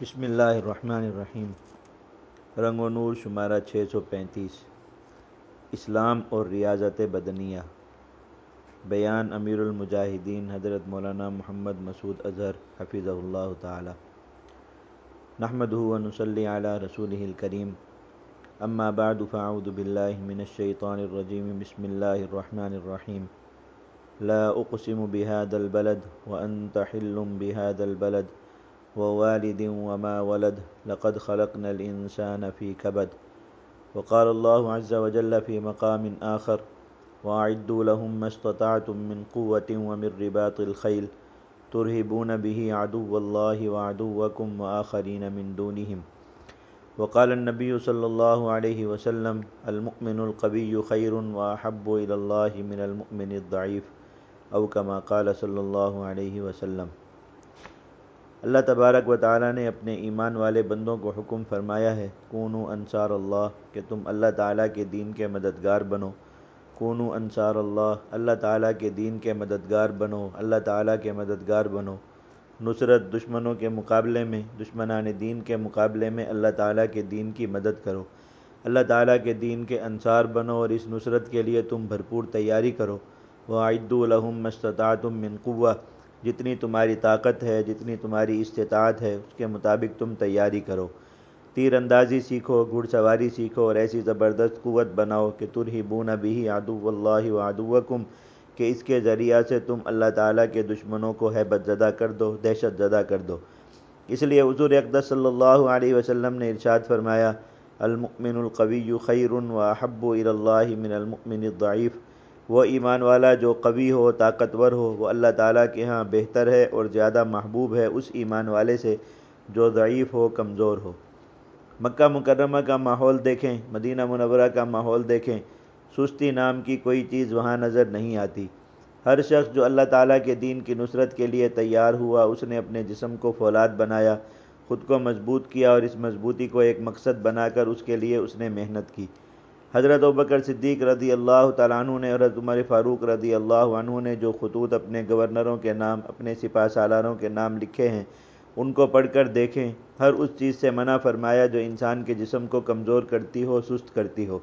بسم اللہ الرحمن الرحیم رنگ و نور شمارہ چھ سو پینتیس. اسلام اور ریاضت بدنیہ. بیان امیر المجاہدین حضرت مولانا محمد مسعود اظہر حفظ اللہ تعالی. نحمد و نصلی علی رسول الکریم. اما بعد فاعوذ باللہ من الشیطان الرجیم. بسم اللہ الرحمن الرحیم لا اقسم بهذا البلد وانت حل بهذا البلد. ووالد وما ولد لقد خلقنا الإنسان في كبد. وقال الله عز وجل في مقام آخر وأعدوا لهم ما استطعتم من قوة ومن رباط الخيل ترهبون به عدو الله وعدوكم وآخرين من دونهم. وقال النبي صلى الله عليه وسلم المؤمن القوي خير وأحب إلى الله من المؤمن الضعيف. أو كما قال صلى الله عليه وسلم. اللہ تبارک و تعالیٰ نے اپنے ایمان والے بندوں کو حکم فرمایا ہے، کونو انصار اللہ، کہ تم اللہ تعالیٰ کے دین کے مددگار بنو۔ کونو انصار اللہ اللہ تعالیٰ کے دین کے مددگار بنو، اللہ تعالیٰ کے مددگار بنو۔ نصرت دشمنوں کے مقابلے میں، دشمنان دین کے مقابلے میں اللہ تعالیٰ کے دین کی مدد کرو۔ اللہ تعالیٰ کے دین کے انصار بنو اور اس نصرت کے لیے تم بھرپور تیاری کرو۔ وہ عید الحم مستطاعتم من قوہ جتنی تمہاری طاقت ہے، جتنی تمہاری استطاعت ہے، اس کے مطابق تم تیاری کرو۔ تیر اندازی سیکھو، گھڑ سواری سیکھو اور ایسی زبردست قوت بناؤ کہ ترہی بون بھی آدو اللہ و کہ اس کے ذریعہ سے تم اللہ تعالیٰ کے دشمنوں کو حیبت زدہ کر دو، دہشت زدہ کر دو۔ اس لیے حضور اقدس صلی اللہ علیہ وسلم نے ارشاد فرمایا، المؤمن القوی خیر و احب اللہ من المؤمن الضعیف۔ وہ ایمان والا جو قوی ہو، طاقتور ہو، وہ اللہ تعالیٰ کے ہاں بہتر ہے اور زیادہ محبوب ہے، اس ایمان والے سے جو ضعیف ہو، کمزور ہو۔ مکہ مکرمہ کا ماحول دیکھیں، مدینہ منورہ کا ماحول دیکھیں، سستی نام کی کوئی چیز وہاں نظر نہیں آتی۔ ہر شخص جو اللہ تعالیٰ کے دین کی نصرت کے لیے تیار ہوا، اس نے اپنے جسم کو فولاد بنایا، خود کو مضبوط کیا اور اس مضبوطی کو ایک مقصد بنا کر اس کے لیے اس نے محنت کی۔ حضرت بکر صدیق رضی اللہ تعالیٰ عنہ نے اور حضرت عمر فاروق رضی اللہ عنہ نے جو خطوط اپنے گورنروں کے نام، اپنے سپاہ سالاروں کے نام لکھے ہیں، ان کو پڑھ کر دیکھیں۔ ہر اس چیز سے منع فرمایا جو انسان کے جسم کو کمزور کرتی ہو، سست کرتی ہو۔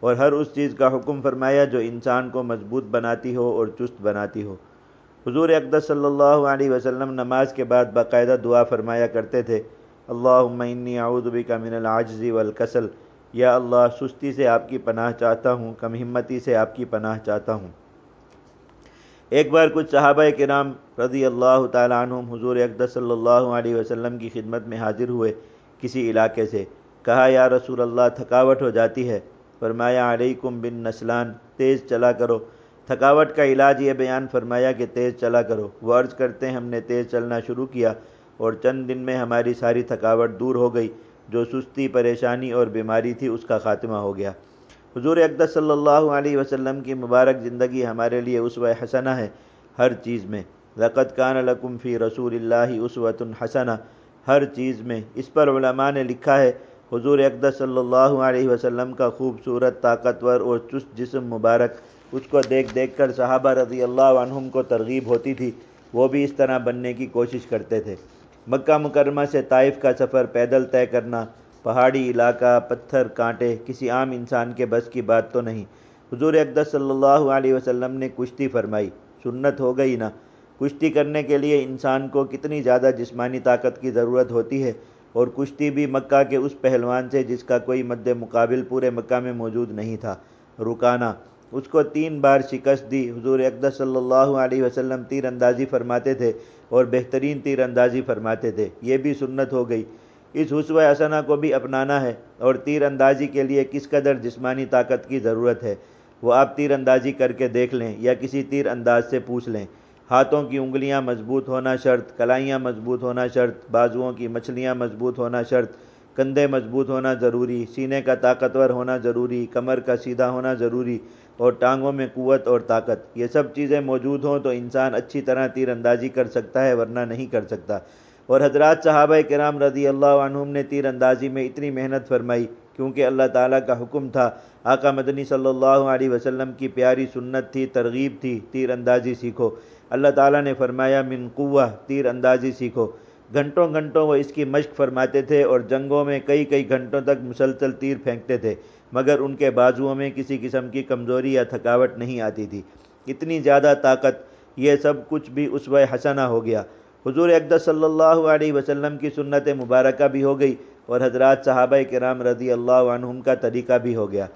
اور ہر اس چیز کا حکم فرمایا جو انسان کو مضبوط بناتی ہو اور چست بناتی ہو۔ حضور اقدس صلی اللہ علیہ وسلم نماز کے بعد باقاعدہ دعا فرمایا کرتے تھے اللہ انی اعوذ بک من العجز والکسل یا اللہ، سستی سے آپ کی پناہ چاہتا ہوں، کم ہمتی سے آپ کی پناہ چاہتا ہوں۔ ایک بار کچھ صحابہ کرام رضی اللہ تعالیٰ عنہم حضور اقدس صلی اللہ علیہ وسلم کی خدمت میں حاضر ہوئے کسی علاقے سے۔ کہا، یا رسول اللہ، تھکاوٹ ہو جاتی ہے۔ فرمایا، علیکم بن نسلان، تیز چلا کرو۔ تھکاوٹ کا علاج یہ بیان فرمایا کہ تیز چلا کرو۔ وہ عرض کرتے ہم نے تیز چلنا شروع کیا اور چند دن میں ہماری ساری تھکاوٹ دور ہو گئی۔ جو سستی، پریشانی اور بیماری تھی، اس کا خاتمہ ہو گیا۔ حضور اقدس صلی اللہ علیہ وسلم کی مبارک زندگی ہمارے لیے عصو حسنہ ہے، ہر چیز میں۔ لقت کان لکم فی رسول اللہ عصوۃ الحسنہ ہر چیز میں۔ اس پر علماء نے لکھا ہے، حضور اقدس صلی اللہ علیہ وسلم کا خوبصورت، طاقتور اور چست جسم مبارک۔ اس کو دیکھ دیکھ کر صحابہ رضی اللہ عنہم کو ترغیب ہوتی تھی، وہ بھی اس طرح بننے کی کوشش کرتے تھے۔ مکہ مکرمہ سے طائف کا سفر، پیدل طے کرنا، پہاڑی علاقہ، پتھر، کانٹے، کسی عام انسان کے بس کی بات تو نہیں۔ حضور اقدس صلی اللہ علیہ وسلم نے کشتی فرمائی۔ سنت ہو گئی نا۔ کشتی کرنے کے لیے انسان کو کتنی زیادہ جسمانی طاقت کی ضرورت ہوتی ہے، اور کشتی بھی مکہ کے اس پہلوان سے جس کا کوئی مد مقابل پورے مکہ میں موجود نہیں تھا۔ رکانا۔ اس کو تین بار شکست دی۔ حضور اقدس صلی اللہ علیہ وسلم تیر اندازی فرماتے تھے اور بہترین تیر اندازی فرماتے تھے۔ یہ بھی سنت ہو گئی۔ اس حسو حسنہ کو بھی اپنانا ہے اور تیر اندازی کے لیے کس قدر جسمانی طاقت کی ضرورت ہے، وہ آپ تیر اندازی کر کے دیکھ لیں یا کسی تیر انداز سے پوچھ لیں۔ ہاتھوں کی انگلیاں مضبوط ہونا شرط، کلائیاں مضبوط ہونا شرط، بازوؤں کی مچھلیاں مضبوط ہونا شرط، کندھے مضبوط ہونا ضروری، سینے کا طاقتور ہونا ضروری، کمر کا سیدھا ہونا ضروری۔ اور ٹانگوں میں قوت اور طاقت۔ یہ سب چیزیں موجود ہوں تو انسان اچھی طرح تیر اندازی کر سکتا ہے، ورنہ نہیں کر سکتا۔ اور حضرات صحابہ کرام رضی اللہ عنہم نے تیر اندازی میں اتنی محنت فرمائی، کیونکہ اللہ تعالیٰ کا حکم تھا۔ آقا مدنی صلی اللہ علیہ وسلم کی پیاری سنت تھی، ترغیب تھی، تیر اندازی سیکھو۔ اللہ تعالیٰ نے فرمایا، من قوہ تیر اندازی سیکھو۔ گھنٹوں گھنٹوں وہ اس کی مشق فرماتے تھے اور جنگوں میں کئی کئی گھنٹوں تک مسلسل تیر پھینکتے تھے۔ مگر ان کے بازوؤں میں کسی قسم کی کمزوری یا تھکاوٹ نہیں آتی تھی۔ اتنی زیادہ طاقت، یہ سب کچھ بھی اس حسنہ ہو گیا۔ حضور اقدس صلی اللہ علیہ وسلم کی سنت مبارکہ بھی ہو گئی اور حضرات صحابہ کرام رضی اللہ عنہم کا طریقہ بھی ہو گیا۔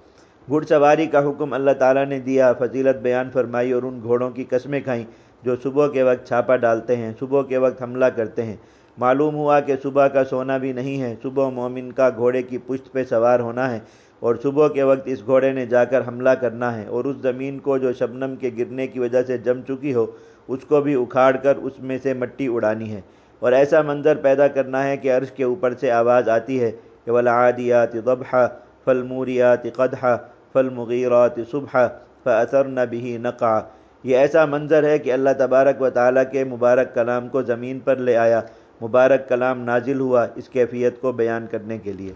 گھڑ سواری کا حکم اللہ تعالیٰ نے دیا، فضیلت بیان فرمائی اور ان گھوڑوں کی قسمیں کھائیں جو صبح کے وقت چھاپا ڈالتے ہیں، صبح کے وقت حملہ کرتے ہیں۔ معلوم ہوا کہ صبح کا سونا بھی نہیں ہے، صبح مومن کا گھوڑے کی پشت پہ سوار ہونا ہے۔ اور صبح کے وقت اس گھوڑے نے جا کر حملہ کرنا ہے اور اس زمین کو جو شبنم کے گرنے کی وجہ سے جم چکی ہو، اس کو بھی اکھاڑ کر اس میں سے مٹی اڑانی ہے۔ اور ایسا منظر پیدا کرنا ہے کہ عرش کے اوپر سے آواز آتی ہے کہ ولادیات ضبح فلموریات قدح فلمغیرات صبح فأثرن به نقع یہ ایسا منظر ہے کہ اللہ تبارک و تعالیٰ کے مبارک کلام کو زمین پر لے آیا، مبارک کلام نازل ہوا اس کیفیت کو بیان کرنے کے لیے۔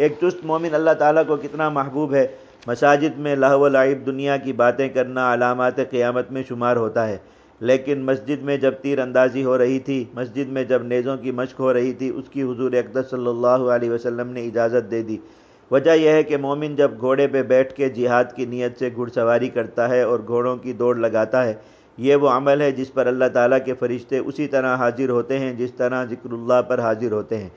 ایک چست مومن اللہ تعالیٰ کو کتنا محبوب ہے۔ مساجد میں لہو و لعب دنیا کی باتیں کرنا علامات قیامت میں شمار ہوتا ہے۔ لیکن مسجد میں جب تیر اندازی ہو رہی تھی، مسجد میں جب نیزوں کی مشق ہو رہی تھی، اس کی حضور اقدس صلی اللہ علیہ وسلم نے اجازت دے دی۔ وجہ یہ ہے کہ مومن جب گھوڑے پہ بیٹھ کے جہاد کی نیت سے گھڑ سواری کرتا ہے اور گھوڑوں کی دوڑ لگاتا ہے، یہ وہ عمل ہے جس پر اللہ تعالیٰ کے فرشتے اسی طرح حاضر ہوتے ہیں جس طرح ذکر اللہ پر حاضر ہوتے ہیں۔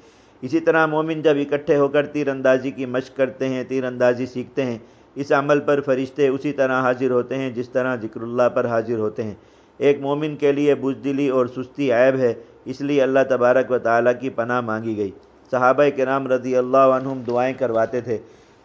اسی طرح مومن جب اکٹھے ہو کر تیر اندازی کی مشق کرتے ہیں، تیر اندازی سیکھتے ہیں، اس عمل پر فرشتے اسی طرح حاضر ہوتے ہیں جس طرح ذکر اللہ پر حاضر ہوتے ہیں۔ ایک مومن کے لیے بزدلی اور سستی عیب ہے، اس لیے اللہ تبارک و تعالیٰ کی پناہ مانگی گئی۔ صحابہ کرام رضی اللہ عنہم دعائیں کرواتے تھے۔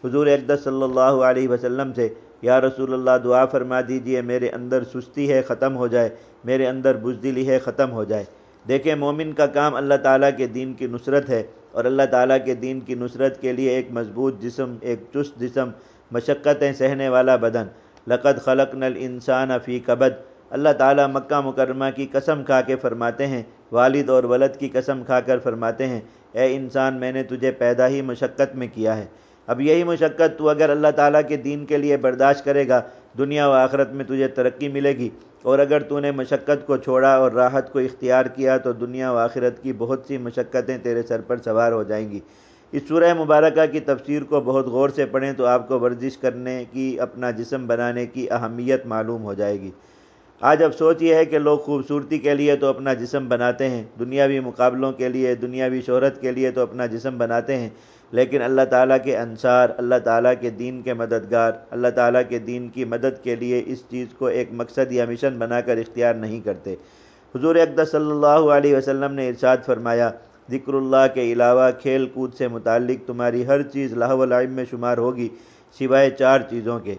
حضور اقدس صلی اللہ علیہ وسلم سے، یا رسول اللہ، دعا فرما دیجیے، میرے اندر سستی ہے، ختم ہو جائے۔ میرے اندر بزدلی ہے، ختم ہو جائے۔ دیکھیں، مومن کا کام اللہ تعالیٰ کے دین کی نصرت ہے۔ اور اللہ تعالیٰ کے دین کی نصرت کے لیے ایک مضبوط جسم، ایک چست جسم، مشقتیں سہنے والا بدن۔ لقد خلق نل انسان فی کبد۔ اللہ تعالیٰ مکہ مکرمہ کی قسم کھا کے فرماتے ہیں، والد اور ولد کی قسم کھا کر فرماتے ہیں، اے انسان، میں نے تجھے پیدا ہی مشقت میں کیا ہے۔ اب یہی مشقت تو اگر اللہ تعالیٰ کے دین کے لیے برداشت کرے گا، دنیا و آخرت میں تجھے ترقی ملے گی۔ اور اگر تو نے مشقت کو چھوڑا اور راحت کو اختیار کیا تو دنیا و آخرت کی بہت سی مشقتیں تیرے سر پر سوار ہو جائیں گی۔ اس سورہ مبارکہ کی تفسیر کو بہت غور سے پڑھیں تو آپ کو ورزش کرنے کی، اپنا جسم بنانے کی اہمیت معلوم ہو جائے گی۔ آج افسوس یہ ہے کہ لوگ خوبصورتی کے لیے تو اپنا جسم بناتے ہیں، دنیاوی مقابلوں کے لیے، دنیاوی شہرت کے لیے تو اپنا جسم بناتے ہیں۔ لیکن اللہ تعالیٰ کے انصار، اللہ تعالیٰ کے دین کے مددگار، اللہ تعالیٰ کے دین کی مدد کے لیے اس چیز کو ایک مقصد یا مشن بنا کر اختیار نہیں کرتے۔ حضور اقدس صلی اللہ علیہ وسلم نے ارشاد فرمایا، ذکر اللہ کے علاوہ کھیل کود سے متعلق تمہاری ہر چیز لاہ العلم میں شمار ہوگی، سوائے چار چیزوں کے۔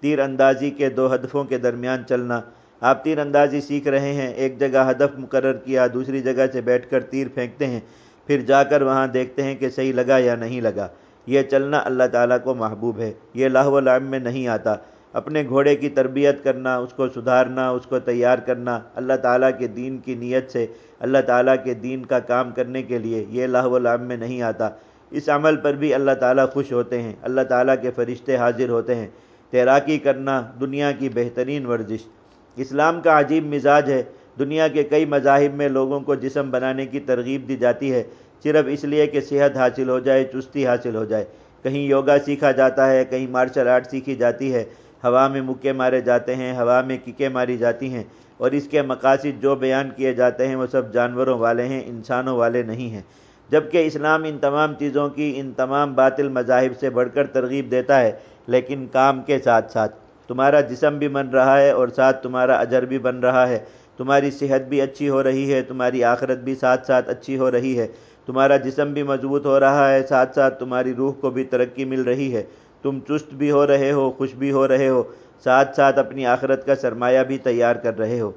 تیر اندازی کے دو ہدفوں کے درمیان چلنا آپ تیر اندازی سیکھ رہے ہیں، ایک جگہ ہدف مقرر کیا، دوسری جگہ سے بیٹھ کر تیر پھینکتے ہیں، پھر جا کر وہاں دیکھتے ہیں کہ صحیح لگا یا نہیں لگا۔ یہ چلنا اللہ تعالیٰ کو محبوب ہے، یہ لاہ و لعب میں نہیں آتا۔ اپنے گھوڑے کی تربیت کرنا، اس کو سدھارنا، اس کو تیار کرنا اللہ تعالیٰ کے دین کی نیت سے، اللہ تعالیٰ کے دین کا کام کرنے کے لیے یہ لاہ و لعب میں نہیں آتا۔ اس عمل پر بھی اللہ تعالیٰ خوش ہوتے ہیں، اللہ تعالیٰ کے فرشتے حاضر ہوتے ہیں۔ تیراکی کرنا دنیا کی بہترین ورزش۔ اسلام کا عجیب مزاج ہے۔ دنیا کے کئی مذاہب میں لوگوں کو جسم بنانے کی ترغیب دی جاتی ہے۔ صرف اس لیے کہ صحت حاصل ہو جائے، چستی حاصل ہو جائے۔ کہیں یوگا سیکھا جاتا ہے، کہیں مارشل آرٹ سیکھی جاتی ہے۔ ہوا میں مکے مارے جاتے ہیں، ہوا میں ککیں ماری جاتی ہیں۔ اور اس کے مقاصد جو بیان کیے جاتے ہیں وہ سب جانوروں والے ہیں، انسانوں والے نہیں ہیں۔ جبکہ اسلام ان تمام چیزوں کی، ان تمام باطل مذاہب سے بڑھ کر ترغیب دیتا ہے، لیکن کام کے ساتھ ساتھ تمہارا جسم بھی بن رہا ہے اور ساتھ تمہارا اجر بھی بن رہا ہے۔ تمہاری صحت بھی اچھی ہو رہی ہے، تمہاری آخرت بھی ساتھ ساتھ اچھی ہو رہی ہے۔ تمہارا جسم بھی مضبوط ہو رہا ہے، ساتھ ساتھ تمہاری روح کو بھی ترقی مل رہی ہے۔ تم چست بھی ہو رہے ہو، خوش بھی ہو رہے ہو، ساتھ ساتھ اپنی آخرت کا سرمایہ بھی تیار کر رہے ہو۔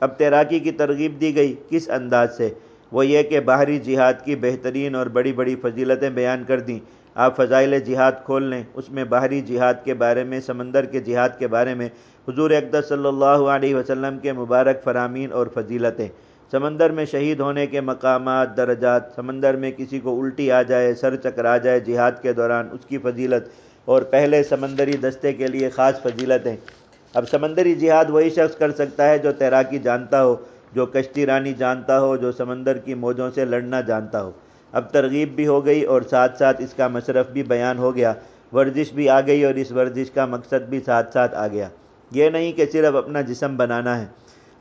اب تیراکی کی ترغیب دی گئی کس انداز سے؟ وہ یہ کہ باہری جہاد کی بہترین اور بڑی بڑی فضیلتیں بیان کر دیں۔ آپ فضائل جہاد کھول لیں، اس میں باہری جہاد کے بارے میں، سمندر کے جہاد کے بارے میں۔ حضور اقدس صلی اللہ علیہ وسلم کے مبارک فرامین اور فضیلتیں۔ سمندر میں شہید ہونے کے مقامات، درجات، سمندر میں کسی کو الٹی آ جائے، سر چکر آ جائے جہاد کے دوران، اس کی فضیلت اور پہلے سمندری دستے کے لیے خاص فضیلتیں۔ اب سمندری جہاد وہی شخص کر سکتا ہے جو تیراکی جانتا ہو، جو کشتی رانی جانتا ہو، جو سمندر کی موجوں سے لڑنا جانتا ہو۔ اب ترغیب بھی ہو گئی اور ساتھ ساتھ اس کا مصرف بھی بیان ہو گیا۔ ورزش بھی آ گئی اور اس ورزش کا مقصد بھی ساتھ ساتھ آ گیا۔ یہ نہیں کہ صرف اپنا جسم بنانا ہے۔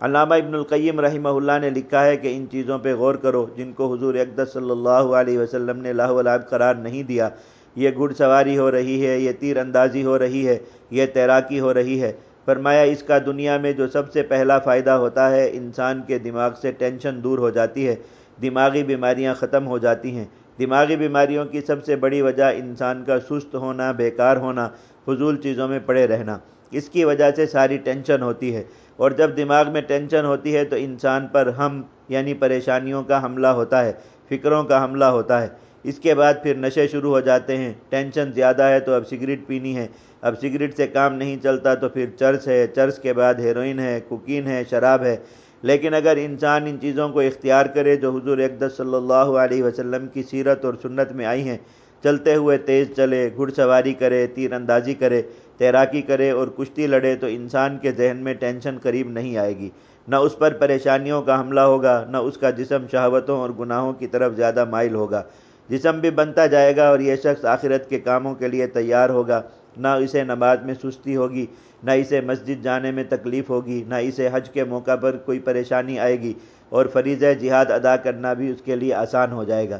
علامہ ابن القیم رحمہ اللہ نے لکھا ہے کہ ان چیزوں پہ غور کرو جن کو حضور اقدس صلی اللہ علیہ وسلم نے لاہ ولاب قرار نہیں دیا۔ یہ گھڑ سواری ہو رہی ہے، یہ تیر اندازی ہو رہی ہے، یہ تیراکی ہو رہی ہے۔ فرمایا اس کا دنیا میں جو سب سے پہلا فائدہ ہوتا ہے، انسان کے دماغ سے ٹینشن دور ہو جاتی ہے۔ دماغی بیماریاں ختم ہو جاتی ہیں۔ دماغی بیماریوں کی سب سے بڑی وجہ انسان کا سست ہونا، بیکار ہونا، فضول چیزوں میں پڑے رہنا۔ اس کی وجہ سے ساری ٹینشن ہوتی ہے۔ اور جب دماغ میں ٹینشن ہوتی ہے تو انسان پر ہم یعنی پریشانیوں کا حملہ ہوتا ہے، فکروں کا حملہ ہوتا ہے۔ اس کے بعد پھر نشے شروع ہو جاتے ہیں۔ ٹینشن زیادہ ہے تو اب سگریٹ پینی ہے۔ اب سگریٹ سے کام نہیں چلتا تو پھر چرس ہے۔ چرس کے بعد ہیروئن ہے، کوکین ہے، شراب ہے۔ لیکن اگر انسان ان چیزوں کو اختیار کرے جو حضور اقدس صلی اللہ علیہ وسلم کی سیرت اور سنت میں آئی ہیں، چلتے ہوئے تیز چلے، گھڑ سواری کرے، تیر اندازی کرے، تیراکی کرے اور کشتی لڑے تو انسان کے ذہن میں ٹینشن قریب نہیں آئے گی۔ نہ اس پر پریشانیوں کا حملہ ہوگا، نہ اس کا جسم شہوتوں اور گناہوں کی طرف زیادہ مائل ہوگا۔ جسم بھی بنتا جائے گا اور یہ شخص آخرت کے کاموں کے لیے تیار ہوگا۔ نہ اسے نماز میں سستی ہوگی، نہ اسے مسجد جانے میں تکلیف ہوگی، نہ اسے حج کے موقع پر کوئی پریشانی آئے گی اور فریضہ جہاد ادا کرنا بھی اس کے لیے آسان ہو جائے گا۔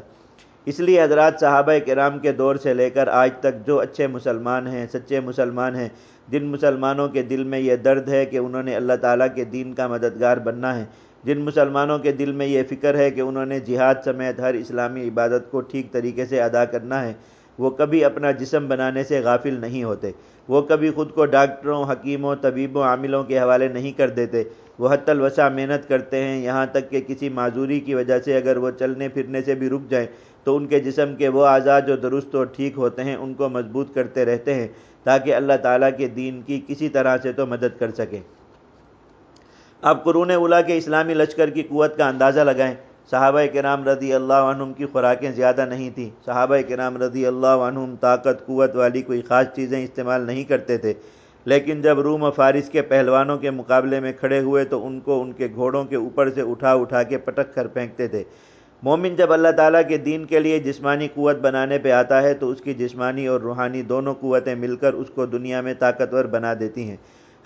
اس لیے حضرات صحابہ کرام کے دور سے لے کر آج تک جو اچھے مسلمان ہیں، سچے مسلمان ہیں، جن مسلمانوں کے دل میں یہ درد ہے کہ انہوں نے اللہ تعالیٰ کے دین کا مددگار بننا ہے، جن مسلمانوں کے دل میں یہ فکر ہے کہ انہوں نے جہاد سمیت ہر اسلامی عبادت کو ٹھیک طریقے سے ادا کرنا ہے وہ کبھی اپنا جسم بنانے سے غافل نہیں ہوتے۔ وہ کبھی خود کو ڈاکٹروں، حکیموں، طبیبوں، عاملوں کے حوالے نہیں کر دیتے۔ وہ حت الوسع محنت کرتے ہیں۔ یہاں تک کہ کسی معذوری کی وجہ سے اگر وہ چلنے پھرنے سے بھی رک جائیں تو ان کے جسم کے وہ اعضاء جو درست اور ٹھیک ہوتے ہیں، ان کو مضبوط کرتے رہتے ہیں تاکہ اللہ تعالیٰ کے دین کی کسی طرح سے تو مدد کر سکیں اب قرون اولا کے اسلامی لشکر کی قوت کا اندازہ لگائیں۔ صحابہ کرام رضی اللہ عنہم کی خوراکیں زیادہ نہیں تھیں۔ صحابہ کرام رضی اللہ عنہم طاقت، قوت والی کوئی خاص چیزیں استعمال نہیں کرتے تھے۔ لیکن جب روم و فارس کے پہلوانوں کے مقابلے میں کھڑے ہوئے تو ان کو ان کے گھوڑوں کے اوپر سے اٹھا اٹھا کے پٹک کر پھینکتے تھے۔ مومن جب اللہ تعالیٰ کے دین کے لیے جسمانی قوت بنانے پہ آتا ہے تو اس کی جسمانی اور روحانی دونوں قوتیں مل کر اس کو دنیا میں طاقتور بنا دیتی ہیں۔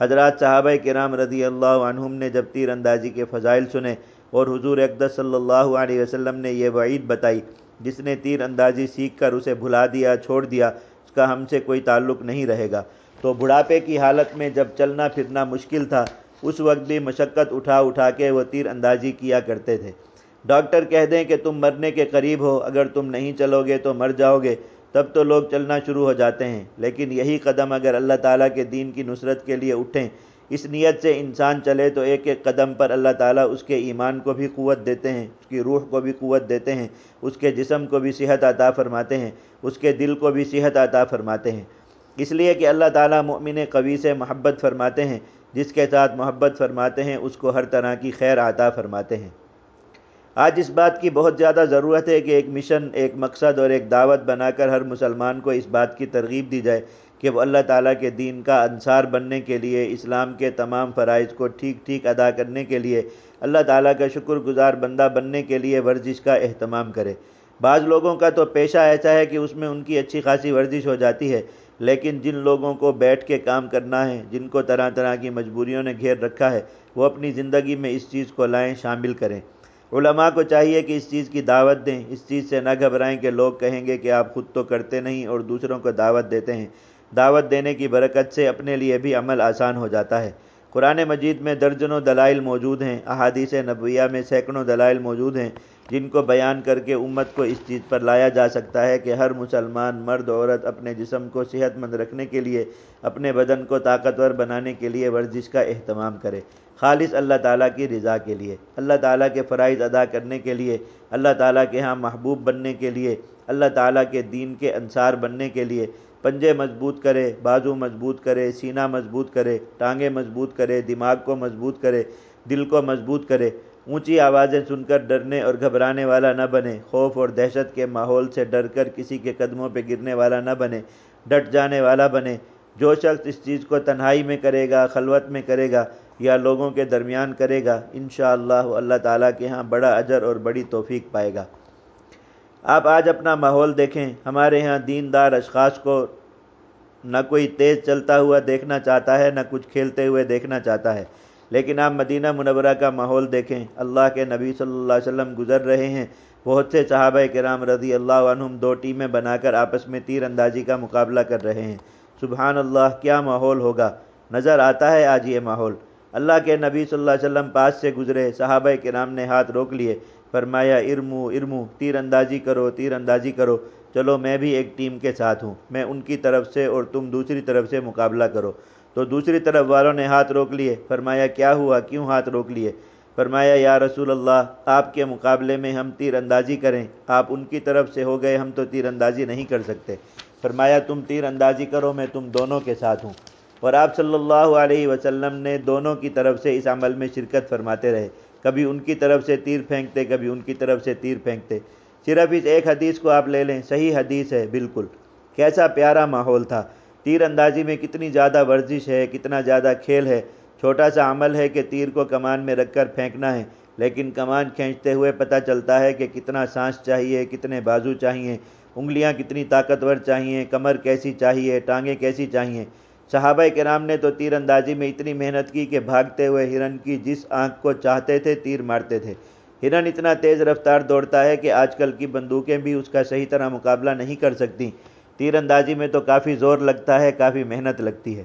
حضرات صحابہ کرام رضی اللہ عنہم نے جب تیر اندازی کے فضائل سنے اور حضور اقدس صلی اللہ علیہ وسلم نے یہ وعید بتائی۔ جس نے تیر اندازی سیکھ کر اسے بھلا دیا، چھوڑ دیا، اس کا ہم سے کوئی تعلق نہیں رہے گا۔ تو بڑھاپے کی حالت میں جب چلنا پھرنا مشکل تھا، اس وقت بھی مشقت اٹھا اٹھا کے وہ تیر اندازی کیا کرتے تھے۔ ڈاکٹر کہہ دیں کہ تم مرنے کے قریب ہو، اگر تم نہیں چلو گے تو مر جاؤ گے۔ تب تو لوگ چلنا شروع ہو جاتے ہیں۔ لیکن یہی قدم اگر اللہ تعالیٰ کے دین کی نصرت کے لیے اٹھیں اس نیت سے انسان چلے تو ایک ایک قدم پر اللہ تعالیٰ اس کے ایمان کو بھی قوت دیتے ہیں، اس کی روح کو بھی قوت دیتے ہیں، اس کے جسم کو بھی صحت عطا فرماتے ہیں، اس کے دل کو بھی صحت عطا فرماتے ہیں۔ اس لیے کہ اللہ تعالیٰ مؤمن قوی سے محبت فرماتے ہیں، جس کے ساتھ محبت فرماتے ہیں، اس کو ہر طرح کی خیر عطا فرماتے ہیں۔ آج اس بات کی بہت زیادہ ضرورت ہے کہ ایک مشن، ایک مقصد اور ایک دعوت بنا کر ہر مسلمان کو اس بات کی ترغیب دی جائے۔ کہ وہ اللہ تعالیٰ کے دین کا انصار بننے کے لیے، اسلام کے تمام فرائض کو ٹھیک ٹھیک ادا کرنے کے لیے، اللہ تعالیٰ کا شکر گزار بندہ بننے کے لیے ورزش کا اہتمام کرے۔ بعض لوگوں کا تو پیشہ ایسا ہے کہ اس میں ان کی اچھی خاصی ورزش ہو جاتی ہے، لیکن جن لوگوں کو بیٹھ کے کام کرنا ہے، جن کو طرح طرح کی مجبوریوں نے گھیر رکھا ہے، وہ اپنی زندگی میں اس چیز کو لائیں، شامل کریں۔ علماء کو چاہیے کہ اس چیز کی دعوت دیں۔ اس چیز سے نہ گھبرائیں کہ لوگ کہیں گے کہ آپ خود تو کرتے نہیں اور دوسروں کو دعوت دیتے ہیں۔ دعوت دینے کی برکت سے اپنے لیے بھی عمل آسان ہو جاتا ہے۔ قرآن مجید میں درجنوں دلائل موجود ہیں، احادیث نبویہ میں سینکڑوں دلائل موجود ہیں جن کو بیان کر کے امت کو اس چیز پر لایا جا سکتا ہے کہ ہر مسلمان، مرد، عورت اپنے جسم کو صحت مند رکھنے کے لیے، اپنے بدن کو طاقتور بنانے کے لیے ورزش کا اہتمام کرے۔ خالص اللہ تعالیٰ کی رضا کے لیے، اللہ تعالیٰ کے فرائض ادا کرنے کے لیے، اللہ تعالیٰ کے ہاں محبوب بننے کے لیے، اللہ تعالیٰ کے دین کے انصار بننے کے لیے پنجے مضبوط کرے، بازو مضبوط کرے، سینہ مضبوط کرے ٹانگیں مضبوط کرے، دماغ کو مضبوط کرے، دل کو مضبوط کرے۔ اونچی آوازیں سن کر ڈرنے اور گھبرانے والا نہ بنے۔ خوف اور دہشت کے ماحول سے ڈر کر کسی کے قدموں پہ گرنے والا نہ بنے۔ ڈٹ جانے والا بنے۔ جو شخص اس چیز کو تنہائی میں کرے گا، خلوت میں کرے گا یا لوگوں کے درمیان کرے گا، انشاءاللہ اللہ اللہ تعالیٰ کے ہاں بڑا اجر اور بڑی توفیق پائے گا۔ آپ آج اپنا ماحول دیکھیں، ہمارے ہاں دیندار اشخاص کو نہ کوئی تیز چلتا ہوا دیکھنا چاہتا ہے، نہ کچھ کھیلتے ہوئے دیکھنا چاہتا ہے۔ لیکن آپ مدینہ منورہ کا ماحول دیکھیں، اللہ کے نبی صلی اللہ علیہ وسلم گزر رہے ہیں۔ بہت سے صحابہ کرام رضی اللہ عنہم دو ٹیمیں بنا کر آپس میں تیر اندازی کا مقابلہ کر رہے ہیں۔ سبحان اللہ، کیا ماحول ہوگا؟ نظر آتا ہے آج یہ ماحول۔ اللہ کے نبی صلی اللہ علیہ وسلم پاس سے گزرے، صحابہ کرام نے ہاتھ روک لیے۔ فرمایا، ارمو ارمو تیر اندازی کرو تیر اندازی کرو۔ چلو، میں بھی ایک ٹیم کے ساتھ ہوں۔ میں ان کی طرف سے اور تم دوسری طرف سے مقابلہ کرو۔ تو دوسری طرف والوں نے ہاتھ روک لیے۔ فرمایا، کیا ہوا؟ کیوں ہاتھ روک لیے؟ فرمایا، یا رسول اللہ، آپ کے مقابلے میں ہم تیر اندازی کریں۔ آپ ان کی طرف سے ہو گئے، ہم تو تیر اندازی نہیں کر سکتے۔ فرمایا، تم تیر اندازی کرو، میں تم دونوں کے ساتھ ہوں۔ اور آپ صلی اللہ علیہ وسلم نے دونوں کی طرف سے اس عمل میں شرکت فرماتے رہے۔ کبھی ان کی طرف سے تیر پھینکتے، کبھی ان کی طرف سے تیر پھینکتے۔ صرف اس ایک حدیث کو آپ لے لیں، صحیح حدیث ہے، بالکل۔ کیسا پیارا ماحول تھا۔ تیر اندازی میں کتنی زیادہ ورزش ہے، کتنا زیادہ کھیل ہے۔ چھوٹا سا عمل ہے کہ تیر کو کمان میں رکھ کر پھینکنا ہے، لیکن کمان کھینچتے ہوئے پتہ چلتا ہے کہ کتنا سانس چاہیے، کتنے بازو چاہیے، انگلیاں کتنی طاقتور چاہیے، کمر کیسی چاہیے، ٹانگیں کیسی چاہیے۔ صحابہ کرام نے تو تیر اندازی میں اتنی محنت کی کہ بھاگتے ہوئے ہرن کی جس آنکھ کو چاہتے تھے تیر مارتے تھے۔ ہرن اتنا تیز رفتار دوڑتا ہے کہ آج کل کی بندوقیں بھی اس کا صحیح طرح مقابلہ نہیں کر سکتی۔ تیر اندازی میں تو کافی زور لگتا ہے، کافی محنت لگتی ہے۔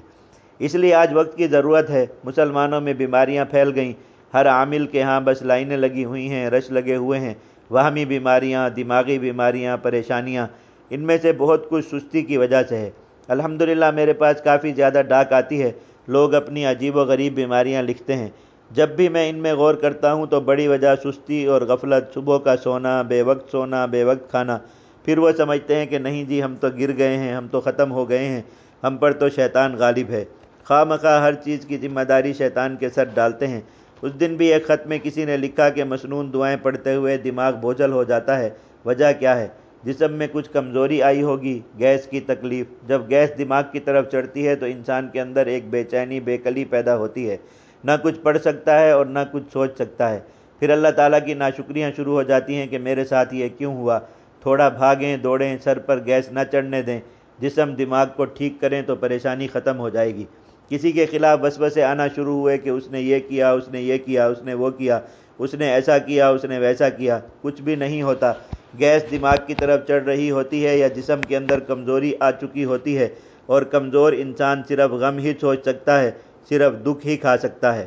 اس لیے آج وقت کی ضرورت ہے۔ مسلمانوں میں بیماریاں پھیل گئیں۔ ہر عامل کے ہاں بس لائنیں لگی ہوئی ہیں، رش لگے ہوئے ہیں۔ وہمی بیماریاں، دماغی بیماریاں، پریشانیاں، ان میں سے بہت کچھ سستی کی وجہ سے ہے۔ الحمدللہ میرے پاس کافی زیادہ ڈاک آتی ہے۔ لوگ اپنی عجیب و غریب بیماریاں لکھتے ہیں۔ جب بھی میں ان میں غور کرتا ہوں تو بڑی وجہ سستی اور غفلت، صبح کا سونا، بے وقت سونا، بے وقت کھانا۔ پھر وہ سمجھتے ہیں کہ نہیں جی ہم تو گر گئے ہیں، ہم تو ختم ہو گئے ہیں، ہم پر تو شیطان غالب ہے۔ خواہ مخواہ ہر چیز کی ذمہ داری شیطان کے سر ڈالتے ہیں۔ اس دن بھی ایک خط میں کسی نے لکھا کہ مسنون دعائیں پڑھتے ہوئے دماغ بوجھل ہو جاتا ہے۔ وجہ کیا ہے؟ جسم میں کچھ کمزوری آئی ہوگی، گیس کی تکلیف۔ جب گیس دماغ کی طرف چڑھتی ہے تو انسان کے اندر ایک بے چینی، بے کلی پیدا ہوتی ہے۔ نہ کچھ پڑھ سکتا ہے اور نہ کچھ سوچ سکتا ہے۔ پھر اللہ تعالیٰ کی ناشکریاں شروع ہو جاتی ہیں کہ میرے ساتھ یہ کیوں ہوا؟ تھوڑا بھاگیں، دوڑیں، سر پر گیس نہ چڑھنے دیں۔ جسم دماغ کو ٹھیک کریں تو پریشانی ختم ہو جائے گی۔ کسی کے خلاف وسوسے آنا شروع ہوئے کہ اس نے یہ کیا، اس نے یہ کیا، اس نے وہ کیا، اس نے ایسا کیا، اس نے ویسا کیا۔ کچھ بھی نہیں ہوتا۔ گیس دماغ کی طرف چڑھ رہی ہوتی ہے یا جسم کے اندر کمزوری آ چکی ہوتی ہے اور کمزور انسان صرف غم ہی سوچ سکتا ہے، صرف دکھ ہی کھا سکتا ہے۔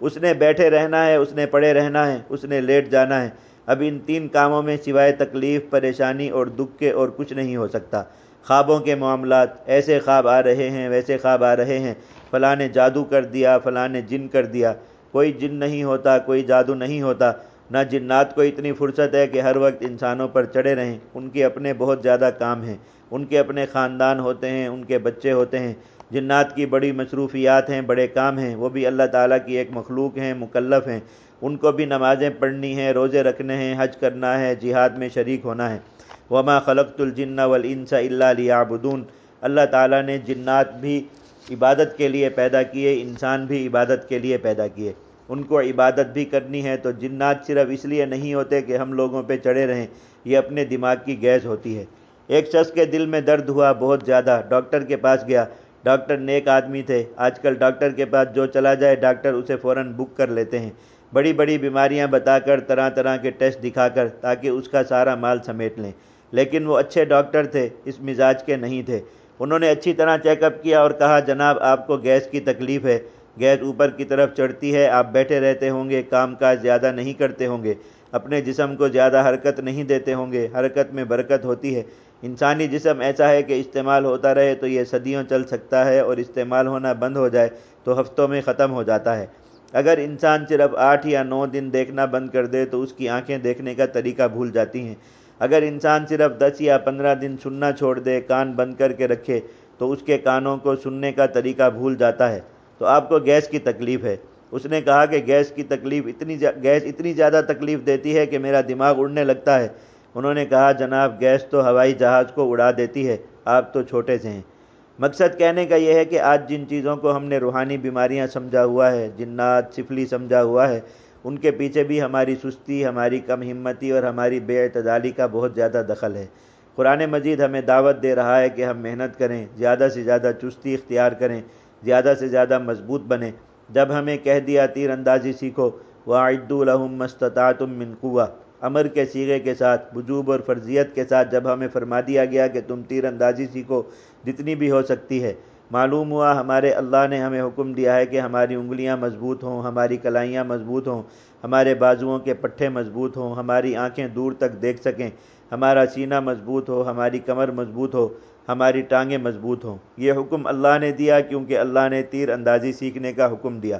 اس نے بیٹھے رہنا ہے، اس نے پڑے رہنا ہے، اس نے لیٹ جانا ہے۔ اب ان تین کاموں میں سوائے تکلیف، پریشانی اور دکھ کے اور کچھ نہیں ہو سکتا۔ خوابوں کے معاملات ایسے خواب آ رہے ہیں، ویسے خواب آ رہے ہیں۔ فلاں نے جادو کر دیا، فلاں نے جن کر دیا۔ کوئی جن نہیں ہوتا، کوئی جادو نہیں ہوتا۔ نہ جنات کو اتنی فرصت ہے کہ ہر وقت انسانوں پر چڑھے رہیں۔ ان کے اپنے بہت زیادہ کام ہیں۔ ان کے اپنے خاندان ہوتے ہیں، ان کے بچے ہوتے ہیں۔ جنات کی بڑی مصروفیات ہیں، بڑے کام ہیں۔ وہ بھی اللہ تعالیٰ کی ایک مخلوق ہیں، مکلف ہیں۔ ان کو بھی نمازیں پڑھنی ہیں، روزے رکھنے ہیں، حج کرنا ہے، جہاد میں شریک ہونا ہے۔ وما خلقت الجن والانس الا لیعبدون اللہ تعالیٰ نے جنات بھی عبادت کے لیے پیدا کیے، انسان بھی عبادت کے لیے پیدا کیے۔ ان کو عبادت بھی کرنی ہے تو جنات صرف اس لیے نہیں ہوتے کہ ہم لوگوں پہ چڑھے رہیں، یہ اپنے دماغ کی گیز ہوتی ہے۔ ایک شخص کے دل میں درد ہوا بہت زیادہ، ڈاکٹر کے پاس گیا۔ ڈاکٹر نیک آدمی تھے۔ آج کل ڈاکٹر کے پاس جو چلا جائے، ڈاکٹر اسے فوراً بک کر لیتے ہیں۔ بڑی بڑی بیماریاں بتا کر، طرح طرح کے ٹیسٹ دکھا کر تاکہ اس کا سارا مال سمیٹ لیں۔ لیکن وہ اچھے ڈاکٹر تھے، اس مزاج کے نہیں تھے۔ انہوں نے اچھی طرح چیک اپ کیا اور کہا، جناب، آپ کو گیس کی تکلیف ہے۔ گیس اوپر کی طرف چڑھتی ہے، آپ بیٹھے رہتے ہوں گے، کام کاج زیادہ نہیں کرتے ہوں گے، اپنے جسم کو زیادہ حرکت نہیں دیتے ہوں گے، حرکت میں برکت ہوتی ہے۔ انسانی جسم ایسا ہے کہ استعمال ہوتا رہے تو یہ صدیوں چل سکتا ہے اور استعمال ہونا بند ہو جائے تو ہفتوں میں ختم ہو جاتا ہے۔ اگر انسان صرف آٹھ یا نو دن دیکھنا بند کر دے تو اس کی آنکھیں دیکھنے کا طریقہ بھول جاتی ہیں۔ اگر انسان صرف دس یا پندرہ دن سننا چھوڑ دے، کان بند کر کے رکھے تو اس کے کانوں کو سننے کا طریقہ بھول جاتا ہے۔ تو آپ کو گیس کی تکلیف ہے۔ اس نے کہا کہ گیس کی تکلیف اتنی گیس اتنی زیادہ تکلیف دیتی ہے کہ میرا دماغ اڑنے لگتا ہے۔ انہوں نے کہا، جناب، گیس تو ہوائی جہاز کو اڑا دیتی ہے، آپ تو چھوٹے سے ہیں۔ مقصد کہنے کا یہ ہے کہ آج جن چیزوں کو ہم نے روحانی بیماریاں سمجھا ہوا ہے، جنات، سفلی سمجھا ہوا ہے، ان کے پیچھے بھی ہماری سستی، ہماری کم ہمتی اور ہماری بے اعتدالی کا بہت زیادہ دخل ہے۔ قرآن مجید ہمیں دعوت دے رہا ہے کہ ہم محنت کریں، زیادہ سے زیادہ چستی اختیار کریں۔ زیادہ سے زیادہ مضبوط بنیں جب ہمیں کہہ دیا، تیر اندازی سیکھو۔ وعد الحم مستطاعتم من امر کے سیغے کے ساتھ، وجوب اور فرضیت کے ساتھ جب ہمیں فرما دیا گیا کہ تم تیر اندازی سیکھو، جتنی بھی ہو سکتی ہے۔ معلوم ہوا، ہمارے اللہ نے ہمیں حکم دیا ہے کہ ہماری انگلیاں مضبوط ہوں، ہماری کلائیاں مضبوط ہوں، ہمارے بازوؤں کے پٹھے مضبوط ہوں، ہماری آنکھیں دور تک دیکھ سکیں۔ ہمارا سینہ مضبوط ہو، ہماری کمر مضبوط ہو، ہماری ٹانگیں مضبوط ہوں۔ یہ حکم اللہ نے دیا کیونکہ اللہ نے تیر اندازی سیکھنے کا حکم دیا۔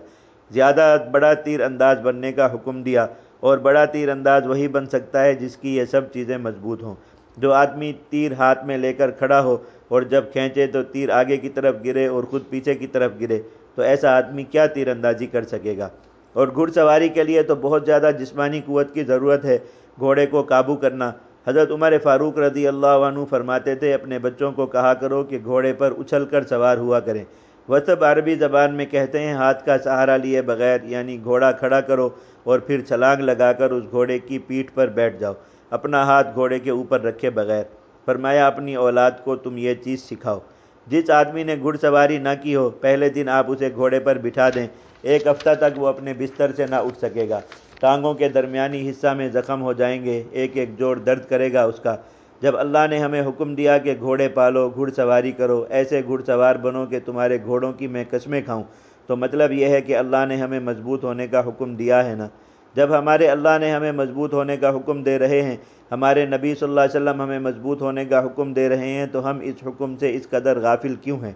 زیادہ بڑا تیر انداز بننے کا حکم دیا اور بڑا تیر انداز وہی بن سکتا ہے جس کی یہ سب چیزیں مضبوط ہوں۔ جو آدمی تیر ہاتھ میں لے کر کھڑا ہو اور جب کھینچے تو تیر آگے کی طرف گرے اور خود پیچھے کی طرف گرے، تو ایسا آدمی کیا تیر اندازی کر سکے گا؟ اور گھڑ سواری کے لیے تو بہت زیادہ جسمانی قوت کی ضرورت ہے، گھوڑے کو قابو کرنا۔ حضرت عمر فاروق رضی اللہ عنہ فرماتے تھے، اپنے بچوں کو کہا کرو کہ گھوڑے پر اچھل کر سوار ہوا کریں۔ وصب عربی زبان میں کہتے ہیں، ہاتھ کا سہارا لیے بغیر یعنی گھوڑا کھڑا کرو اور پھر چھلانگ لگا کر اس گھوڑے کی پیٹھ پر بیٹھ جاؤ۔ اپنا ہاتھ گھوڑے کے اوپر رکھے بغیر۔ فرمایا، اپنی اولاد کو تم یہ چیز سکھاؤ۔ جس آدمی نے گھڑ سواری نہ کی ہو، پہلے دن آپ اسے گھوڑے پر بٹھا دیں۔ ایک ہفتہ تک وہ اپنے بستر سے نہ اٹھ سکے گا۔ ٹانگوں کے درمیانی حصہ میں زخم ہو جائیں گے۔ ایک ایک جوڑ درد کرے گا اس کا۔ جب اللہ نے ہمیں حکم دیا کہ گھوڑے پالو، گھڑ سواری کرو، ایسے گھڑ سوار بنو کہ تمہارے گھوڑوں کی میں قسمیں کھاؤں، تو مطلب یہ ہے کہ اللہ نے ہمیں مضبوط ہونے کا حکم دیا ہے نا؟ جب ہمارے اللہ نے ہمیں مضبوط ہونے کا حکم دے رہے ہیں، ہمارے نبی صلی اللہ علیہ وسلم ہمیں مضبوط ہونے کا حکم دے رہے ہیں، تو ہم اس حکم سے اس قدر غافل کیوں ہیں؟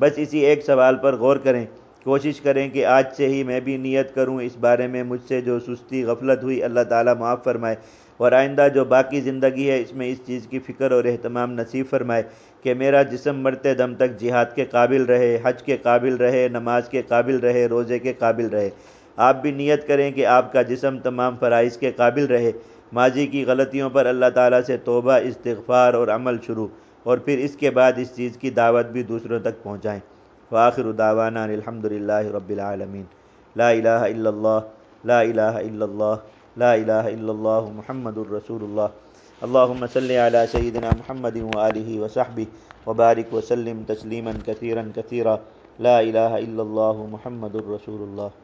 بس اسی ایک سوال پر غور کریں۔ کوشش کریں کہ آج سے ہی میں بھی نیت کروں اس بارے میں، مجھ سے جو سستی غفلت ہوئی، اللہ تعالیٰ معاف فرمائے۔ اور آئندہ جو باقی زندگی ہے، اس میں اس چیز کی فکر اور اہتمام نصیب فرمائے کہ میرا جسم مرتے دم تک جہاد کے قابل رہے، حج کے قابل رہے، نماز کے قابل رہے، روزے کے قابل رہے۔ آپ بھی نیت کریں کہ آپ کا جسم تمام فرائض کے قابل رہے۔ ماضی کی غلطیوں پر اللہ تعالیٰ سے توبہ، استغفار اور عمل شروع، اور پھر اس کے بعد اس چیز کی دعوت بھی دوسروں تک پہنچائیں۔ وآخر دعوانا الحمد للہ رب العالمین۔ لا الہ الا اللہ، لا الہ الا اللہ، لا الہ الا اللہ محمد الرسول اللہ اللہم صلی علی سیدنا محمد وآلہ وصحبہ وبارک وسلم تسلیما کثیرا کثیرا۔ لا الہ الا اللہ محمد الرسول اللہ